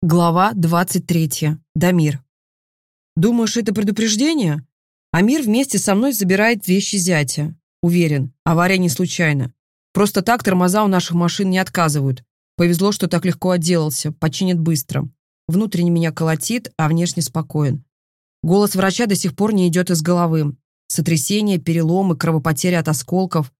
Глава 23. Дамир. Думаешь, это предупреждение? Амир вместе со мной забирает вещи зятя. Уверен, авария не случайна. Просто так тормоза у наших машин не отказывают. Повезло, что так легко отделался, починит быстро. Внутренне меня колотит, а внешне спокоен. Голос врача до сих пор не идет из головы. Сотрясение, переломы, кровопотеря от осколков.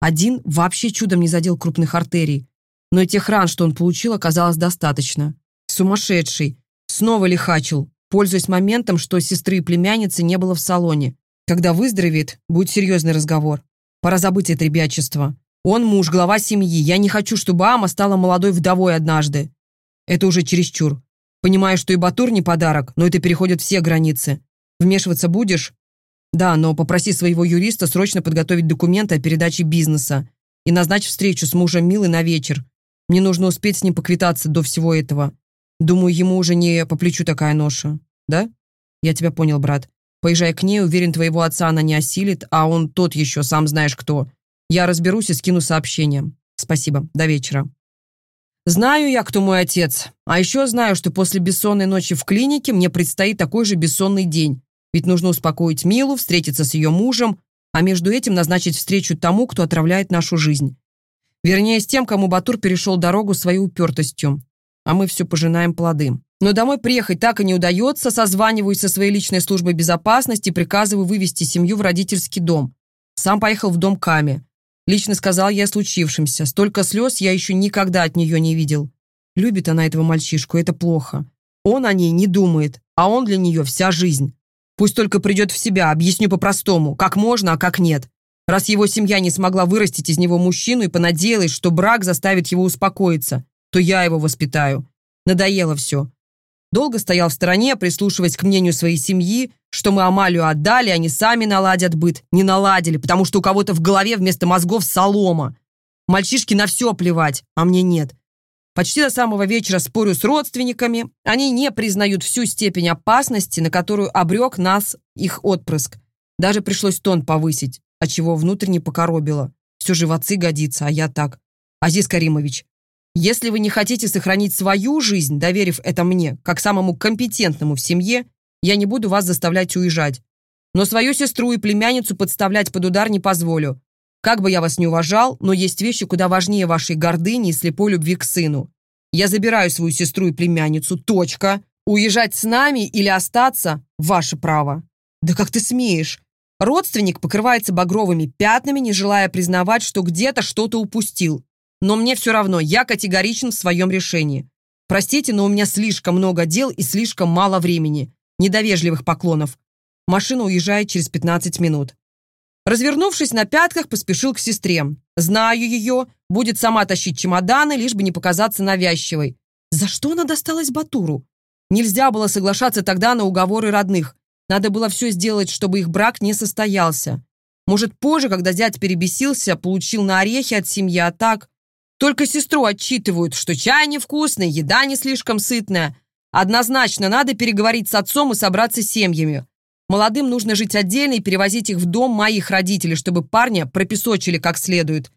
Один вообще чудом не задел крупных артерий. Но и тех ран, что он получил, оказалось достаточно. Сумасшедший. Снова лихачил, пользуясь моментом, что сестры и племянницы не было в салоне. Когда выздоровеет, будет серьезный разговор. Пора забыть это ребячество. Он муж, глава семьи. Я не хочу, чтобы Ама стала молодой вдовой однажды. Это уже чересчур. Понимаю, что и Батур не подарок, но это переходит все границы. Вмешиваться будешь? Да, но попроси своего юриста срочно подготовить документы о передаче бизнеса и назначь встречу с мужем Милы на вечер. Мне нужно успеть с ним поквитаться до всего этого. Думаю, ему уже не по плечу такая ноша. Да? Я тебя понял, брат. Поезжай к ней, уверен, твоего отца она не осилит, а он тот еще, сам знаешь кто. Я разберусь и скину сообщение. Спасибо. До вечера. Знаю я, кто мой отец. А еще знаю, что после бессонной ночи в клинике мне предстоит такой же бессонный день. Ведь нужно успокоить Милу, встретиться с ее мужем, а между этим назначить встречу тому, кто отравляет нашу жизнь. Вернее, с тем, кому Батур перешел дорогу своей упертостью а мы все пожинаем плоды. Но домой приехать так и не удается, созваниваюсь со своей личной службой безопасности и приказываю вывести семью в родительский дом. Сам поехал в дом Ками. Лично сказал я о случившемся. Столько слез я еще никогда от нее не видел. Любит она этого мальчишку, это плохо. Он о ней не думает, а он для нее вся жизнь. Пусть только придет в себя, объясню по-простому, как можно, а как нет. Раз его семья не смогла вырастить из него мужчину и понадеялась, что брак заставит его успокоиться то я его воспитаю. Надоело все. Долго стоял в стороне, прислушиваясь к мнению своей семьи, что мы Амалию отдали, они сами наладят быт. Не наладили, потому что у кого-то в голове вместо мозгов солома. Мальчишки на все плевать, а мне нет. Почти до самого вечера спорю с родственниками. Они не признают всю степень опасности, на которую обрек нас их отпрыск. Даже пришлось тон повысить, отчего внутренне покоробило. Все же в отцы годится, а я так. Азиз Каримович, если вы не хотите сохранить свою жизнь, доверив это мне, как самому компетентному в семье, я не буду вас заставлять уезжать. Но свою сестру и племянницу подставлять под удар не позволю. Как бы я вас не уважал, но есть вещи куда важнее вашей гордыни и слепой любви к сыну. Я забираю свою сестру и племянницу, точка. Уезжать с нами или остаться – ваше право. Да как ты смеешь? Родственник покрывается багровыми пятнами, не желая признавать, что где-то что-то упустил. Но мне все равно, я категоричен в своем решении. Простите, но у меня слишком много дел и слишком мало времени. Недовежливых поклонов. Машина уезжает через 15 минут. Развернувшись на пятках, поспешил к сестре. Знаю ее, будет сама тащить чемоданы, лишь бы не показаться навязчивой. За что она досталась Батуру? Нельзя было соглашаться тогда на уговоры родных. Надо было все сделать, чтобы их брак не состоялся. Может, позже, когда зять перебесился, получил на орехи от семьи, а так... Только сестру отчитывают, что чай невкусный, еда не слишком сытная. Однозначно надо переговорить с отцом и собраться с семьями. Молодым нужно жить отдельно и перевозить их в дом моих родителей, чтобы парня пропесочили как следует.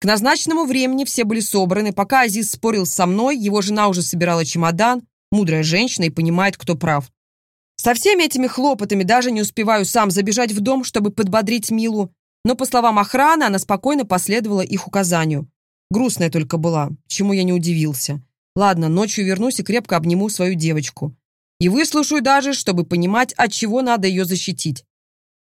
К назначенному времени все были собраны. Пока Азиз спорил со мной, его жена уже собирала чемодан. Мудрая женщина и понимает, кто прав. Со всеми этими хлопотами даже не успеваю сам забежать в дом, чтобы подбодрить Милу. Но, по словам охраны, она спокойно последовала их указанию. Грустная только была, чему я не удивился. Ладно, ночью вернусь и крепко обниму свою девочку. И выслушаю даже, чтобы понимать, от чего надо ее защитить.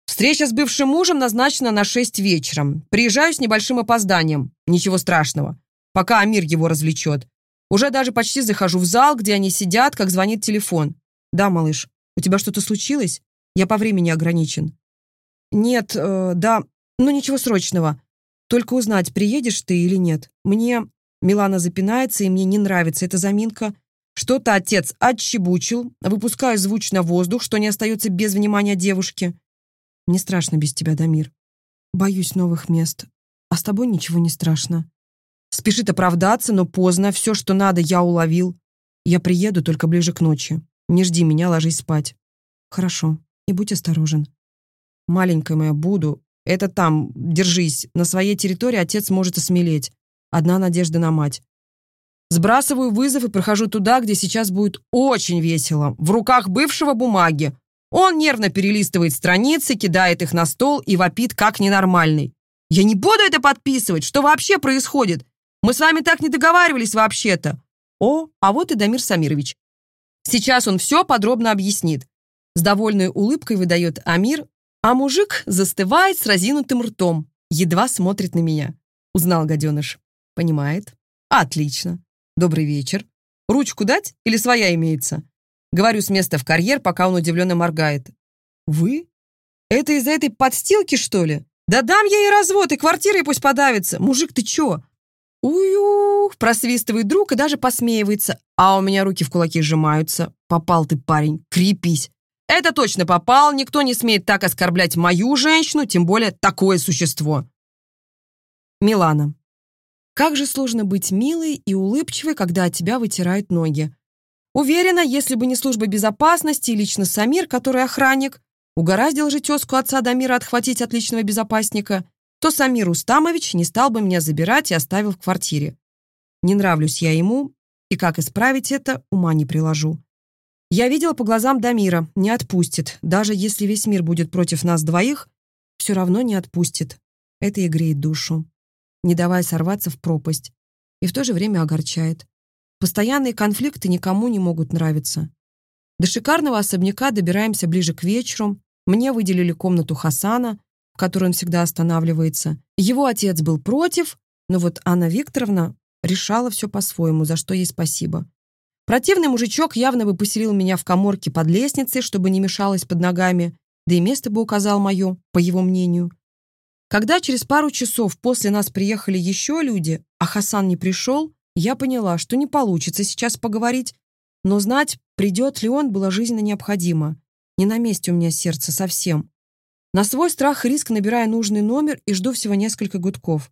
Встреча с бывшим мужем назначена на 6 вечера. Приезжаю с небольшим опозданием. Ничего страшного. Пока Амир его развлечет. Уже даже почти захожу в зал, где они сидят, как звонит телефон. «Да, малыш, у тебя что-то случилось? Я по времени ограничен». «Нет, э, да, ну ничего срочного. Только узнать, приедешь ты или нет. Мне...» Милана запинается, и мне не нравится эта заминка. Что-то отец отчебучил, выпускаю звучно воздух, что не остается без внимания девушки. Не страшно без тебя, Дамир. Боюсь новых мест. А с тобой ничего не страшно. Спешит оправдаться, но поздно. Все, что надо, я уловил. Я приеду только ближе к ночи. Не жди меня, ложись спать. Хорошо. И будь осторожен. Маленькая моя, буду. Это там, держись. На своей территории отец может осмелеть. Одна надежда на мать. Сбрасываю вызов и прохожу туда, где сейчас будет очень весело. В руках бывшего бумаги. Он нервно перелистывает страницы, кидает их на стол и вопит, как ненормальный. «Я не буду это подписывать! Что вообще происходит? Мы с вами так не договаривались вообще-то!» О, а вот и Дамир Самирович. Сейчас он все подробно объяснит. С довольной улыбкой выдает Амир, а мужик застывает с разинутым ртом, едва смотрит на меня. Узнал гаденыш. Понимает. Отлично. Добрый вечер. Ручку дать или своя имеется? Говорю с места в карьер, пока он удивленно моргает. Вы? Это из-за этой подстилки, что ли? Да дам я ей развод, и квартирой пусть подавится. Мужик, ты чё? Уюх, просвистывает друг и даже посмеивается. А у меня руки в кулаки сжимаются. Попал ты, парень, крепись. Это точно попал, никто не смеет так оскорблять мою женщину, тем более такое существо. Милана. Как же сложно быть милой и улыбчивой, когда от тебя вытирают ноги. Уверена, если бы не служба безопасности и лично Самир, который охранник, угораздил же тезку отца Дамира отхватить от личного безопасника, то Самир Устамович не стал бы меня забирать и оставил в квартире. Не нравлюсь я ему, и как исправить это, ума не приложу. Я видела по глазам Дамира, не отпустит. Даже если весь мир будет против нас двоих, все равно не отпустит. Это и греет душу не давая сорваться в пропасть, и в то же время огорчает. Постоянные конфликты никому не могут нравиться. До шикарного особняка добираемся ближе к вечеру. Мне выделили комнату Хасана, в которой он всегда останавливается. Его отец был против, но вот Анна Викторовна решала все по-своему, за что ей спасибо. Противный мужичок явно бы поселил меня в коморке под лестницей, чтобы не мешалось под ногами, да и место бы указал мое, по его мнению. Когда через пару часов после нас приехали еще люди, а Хасан не пришел, я поняла, что не получится сейчас поговорить, но знать, придет ли он, было жизненно необходимо. Не на месте у меня сердце совсем. На свой страх и риск набираю нужный номер и жду всего несколько гудков.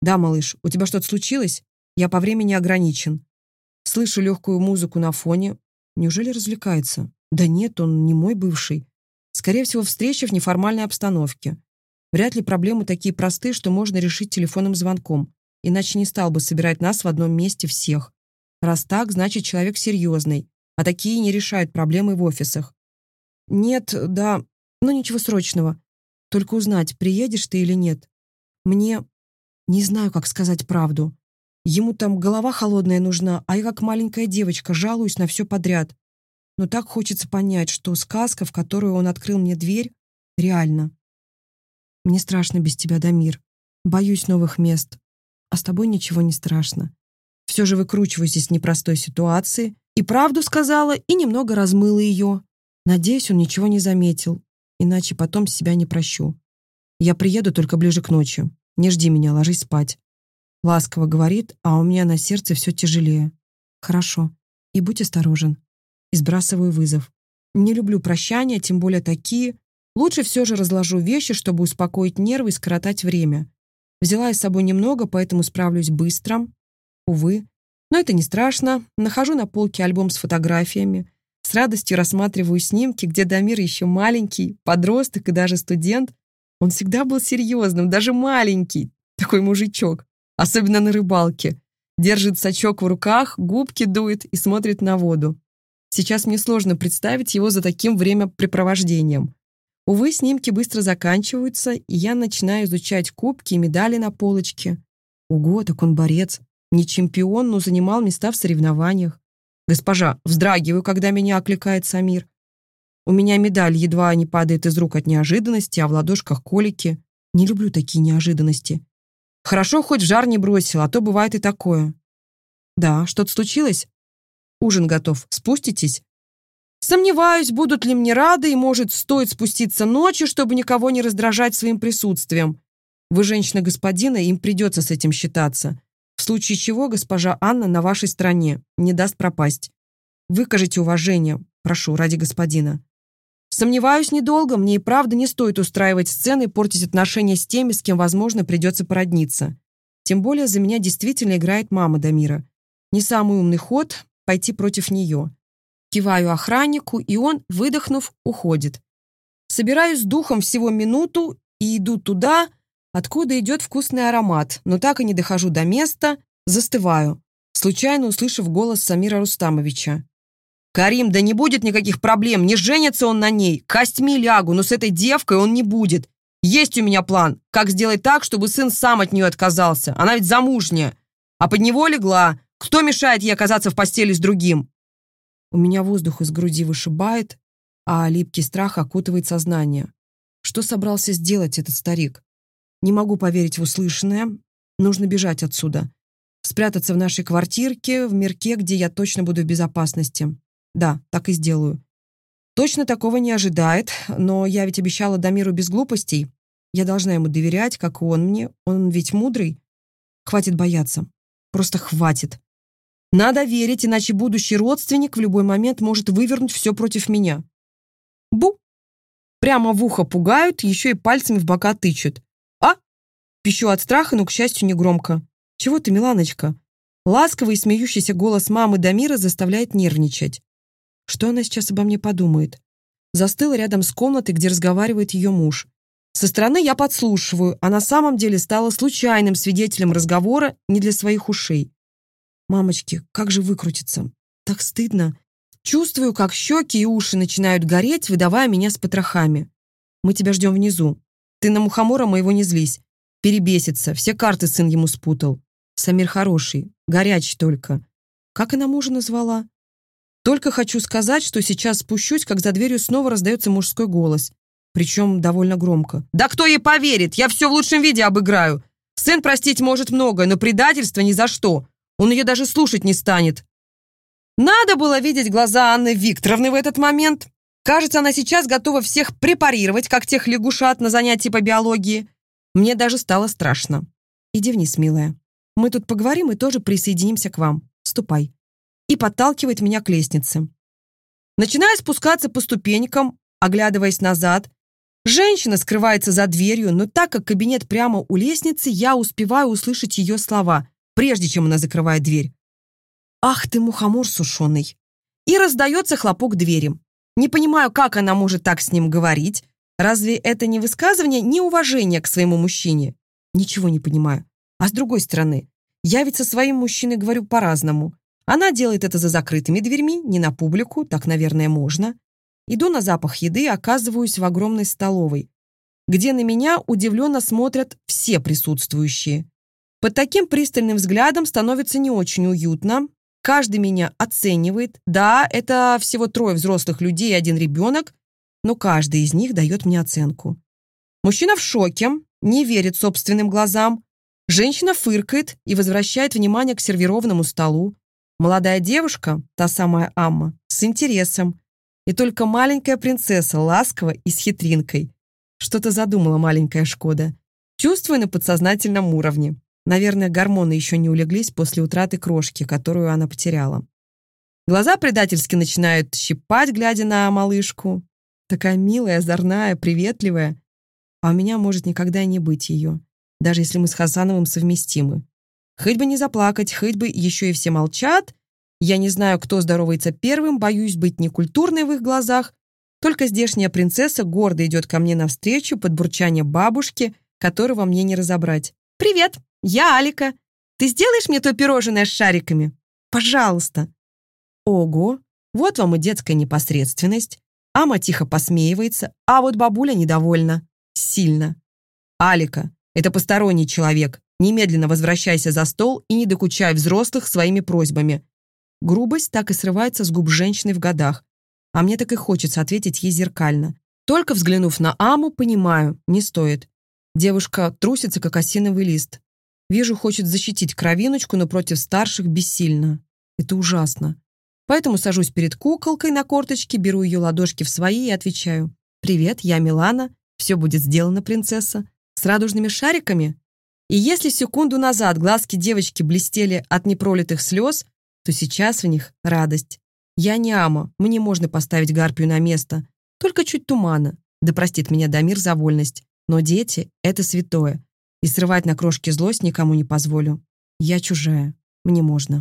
«Да, малыш, у тебя что-то случилось? Я по времени ограничен». Слышу легкую музыку на фоне. Неужели развлекается? Да нет, он не мой бывший. Скорее всего, встреча в неформальной обстановке. Вряд ли проблемы такие простые, что можно решить телефонным звонком. Иначе не стал бы собирать нас в одном месте всех. Раз так, значит, человек серьезный. А такие не решают проблемы в офисах. Нет, да, ну ничего срочного. Только узнать, приедешь ты или нет. Мне... Не знаю, как сказать правду. Ему там голова холодная нужна, а я как маленькая девочка жалуюсь на все подряд. Но так хочется понять, что сказка, в которую он открыл мне дверь, реальна. Мне страшно без тебя, Дамир. Боюсь новых мест. А с тобой ничего не страшно. Все же выкручиваюсь из непростой ситуации. И правду сказала, и немного размыла ее. Надеюсь, он ничего не заметил. Иначе потом себя не прощу. Я приеду только ближе к ночи. Не жди меня, ложись спать. Ласково говорит, а у меня на сердце все тяжелее. Хорошо. И будь осторожен. И сбрасываю вызов. Не люблю прощания, тем более такие, Лучше все же разложу вещи, чтобы успокоить нервы и скоротать время. Взяла я с собой немного, поэтому справлюсь быстро. Увы. Но это не страшно. Нахожу на полке альбом с фотографиями. С радостью рассматриваю снимки, где Дамир еще маленький, подросток и даже студент. Он всегда был серьезным, даже маленький. Такой мужичок. Особенно на рыбалке. Держит сачок в руках, губки дует и смотрит на воду. Сейчас мне сложно представить его за таким времяпрепровождением. Увы, снимки быстро заканчиваются, и я начинаю изучать кубки и медали на полочке. Ого, так он борец. Не чемпион, но занимал места в соревнованиях. Госпожа, вздрагиваю, когда меня окликает Самир. У меня медаль едва не падает из рук от неожиданности, а в ладошках колики. Не люблю такие неожиданности. Хорошо, хоть в жар не бросил, а то бывает и такое. Да, что-то случилось? Ужин готов. Спуститесь? Сомневаюсь, будут ли мне рады, и, может, стоит спуститься ночью, чтобы никого не раздражать своим присутствием. Вы женщина господина, им придется с этим считаться. В случае чего госпожа Анна на вашей стороне, не даст пропасть. Выкажите уважение, прошу, ради господина. Сомневаюсь недолго, мне и правда не стоит устраивать сцены и портить отношения с теми, с кем, возможно, придется породниться. Тем более за меня действительно играет мама Дамира. Не самый умный ход — пойти против нее. Киваю охраннику, и он, выдохнув, уходит. Собираюсь с духом всего минуту и иду туда, откуда идет вкусный аромат, но так и не дохожу до места, застываю. случайно услышав голос Самира Рустамовича. «Карим, да не будет никаких проблем, не женится он на ней, костьми лягу, но с этой девкой он не будет. Есть у меня план, как сделать так, чтобы сын сам от нее отказался, она ведь замужняя, а под него легла. Кто мешает ей оказаться в постели с другим?» У меня воздух из груди вышибает, а липкий страх окутывает сознание. Что собрался сделать этот старик? Не могу поверить в услышанное. Нужно бежать отсюда. Спрятаться в нашей квартирке, в мирке, где я точно буду в безопасности. Да, так и сделаю. Точно такого не ожидает, но я ведь обещала Дамиру без глупостей. Я должна ему доверять, как и он мне. Он ведь мудрый. Хватит бояться. Просто хватит. Надо верить, иначе будущий родственник в любой момент может вывернуть все против меня. Бу! Прямо в ухо пугают, еще и пальцами в бока тычут. А? Пищу от страха, но, к счастью, не громко. Чего ты, Миланочка? Ласковый и смеющийся голос мамы Дамира заставляет нервничать. Что она сейчас обо мне подумает? Застыла рядом с комнатой, где разговаривает ее муж. Со стороны я подслушиваю, а на самом деле стала случайным свидетелем разговора не для своих ушей. Мамочки, как же выкрутиться? Так стыдно. Чувствую, как щеки и уши начинают гореть, выдавая меня с потрохами. Мы тебя ждем внизу. Ты на мухомора моего не злись. Перебесится, все карты сын ему спутал. Самир хороший, горячий только. Как она мужа назвала? Только хочу сказать, что сейчас спущусь, как за дверью снова раздается мужской голос. Причем довольно громко. «Да кто ей поверит? Я все в лучшем виде обыграю. Сын простить может многое, но предательство ни за что. Он ее даже слушать не станет. Надо было видеть глаза Анны Викторовны в этот момент. Кажется, она сейчас готова всех препарировать, как тех лягушат на занятии по биологии. Мне даже стало страшно. Иди вниз, милая. Мы тут поговорим и тоже присоединимся к вам. Ступай. И подталкивает меня к лестнице. Начинаю спускаться по ступенькам, оглядываясь назад. Женщина скрывается за дверью, но так как кабинет прямо у лестницы, я успеваю услышать ее слова, прежде чем она закрывает дверь. «Ах ты, мухомор сушеный!» И раздается хлопок двери. Не понимаю, как она может так с ним говорить. Разве это не высказывание неуважения к своему мужчине? Ничего не понимаю. А с другой стороны, я ведь со своим мужчиной говорю по-разному. Она делает это за закрытыми дверьми, не на публику, так, наверное, можно. Иду на запах еды, оказываюсь в огромной столовой, где на меня удивленно смотрят все присутствующие. Под таким пристальным взглядом становится не очень уютно, Каждый меня оценивает. Да, это всего трое взрослых людей и один ребенок, но каждый из них дает мне оценку. Мужчина в шоке, не верит собственным глазам. Женщина фыркает и возвращает внимание к сервированному столу. Молодая девушка, та самая Амма, с интересом. И только маленькая принцесса ласково и с хитринкой. Что-то задумала маленькая Шкода. Чувствую на подсознательном уровне. Наверное, гормоны еще не улеглись после утраты крошки, которую она потеряла. Глаза предательски начинают щипать, глядя на малышку. Такая милая, озорная, приветливая. А у меня может никогда и не быть ее, даже если мы с Хасановым совместимы. Хоть бы не заплакать, хоть бы еще и все молчат. Я не знаю, кто здоровается первым, боюсь быть некультурной в их глазах. Только здешняя принцесса гордо идет ко мне навстречу под бурчание бабушки, которого мне не разобрать. «Привет!» «Я Алика. Ты сделаешь мне то пирожное с шариками? Пожалуйста». Ого, вот вам и детская непосредственность. Ама тихо посмеивается, а вот бабуля недовольна. Сильно. «Алика, это посторонний человек. Немедленно возвращайся за стол и не докучай взрослых своими просьбами». Грубость так и срывается с губ женщины в годах. А мне так и хочется ответить ей зеркально. Только взглянув на Аму, понимаю, не стоит. Девушка трусится, как осиновый лист. Вижу, хочет защитить кровиночку, но против старших бессильно. Это ужасно. Поэтому сажусь перед куколкой на корточке, беру ее ладошки в свои и отвечаю. «Привет, я Милана. Все будет сделано, принцесса. С радужными шариками?» И если секунду назад глазки девочки блестели от непролитых слез, то сейчас в них радость. Я не Ама, мне можно поставить гарпию на место. Только чуть тумана. Да простит меня Дамир за вольность. Но дети — это святое. И срывать на крошки злость никому не позволю. Я чужая. Мне можно.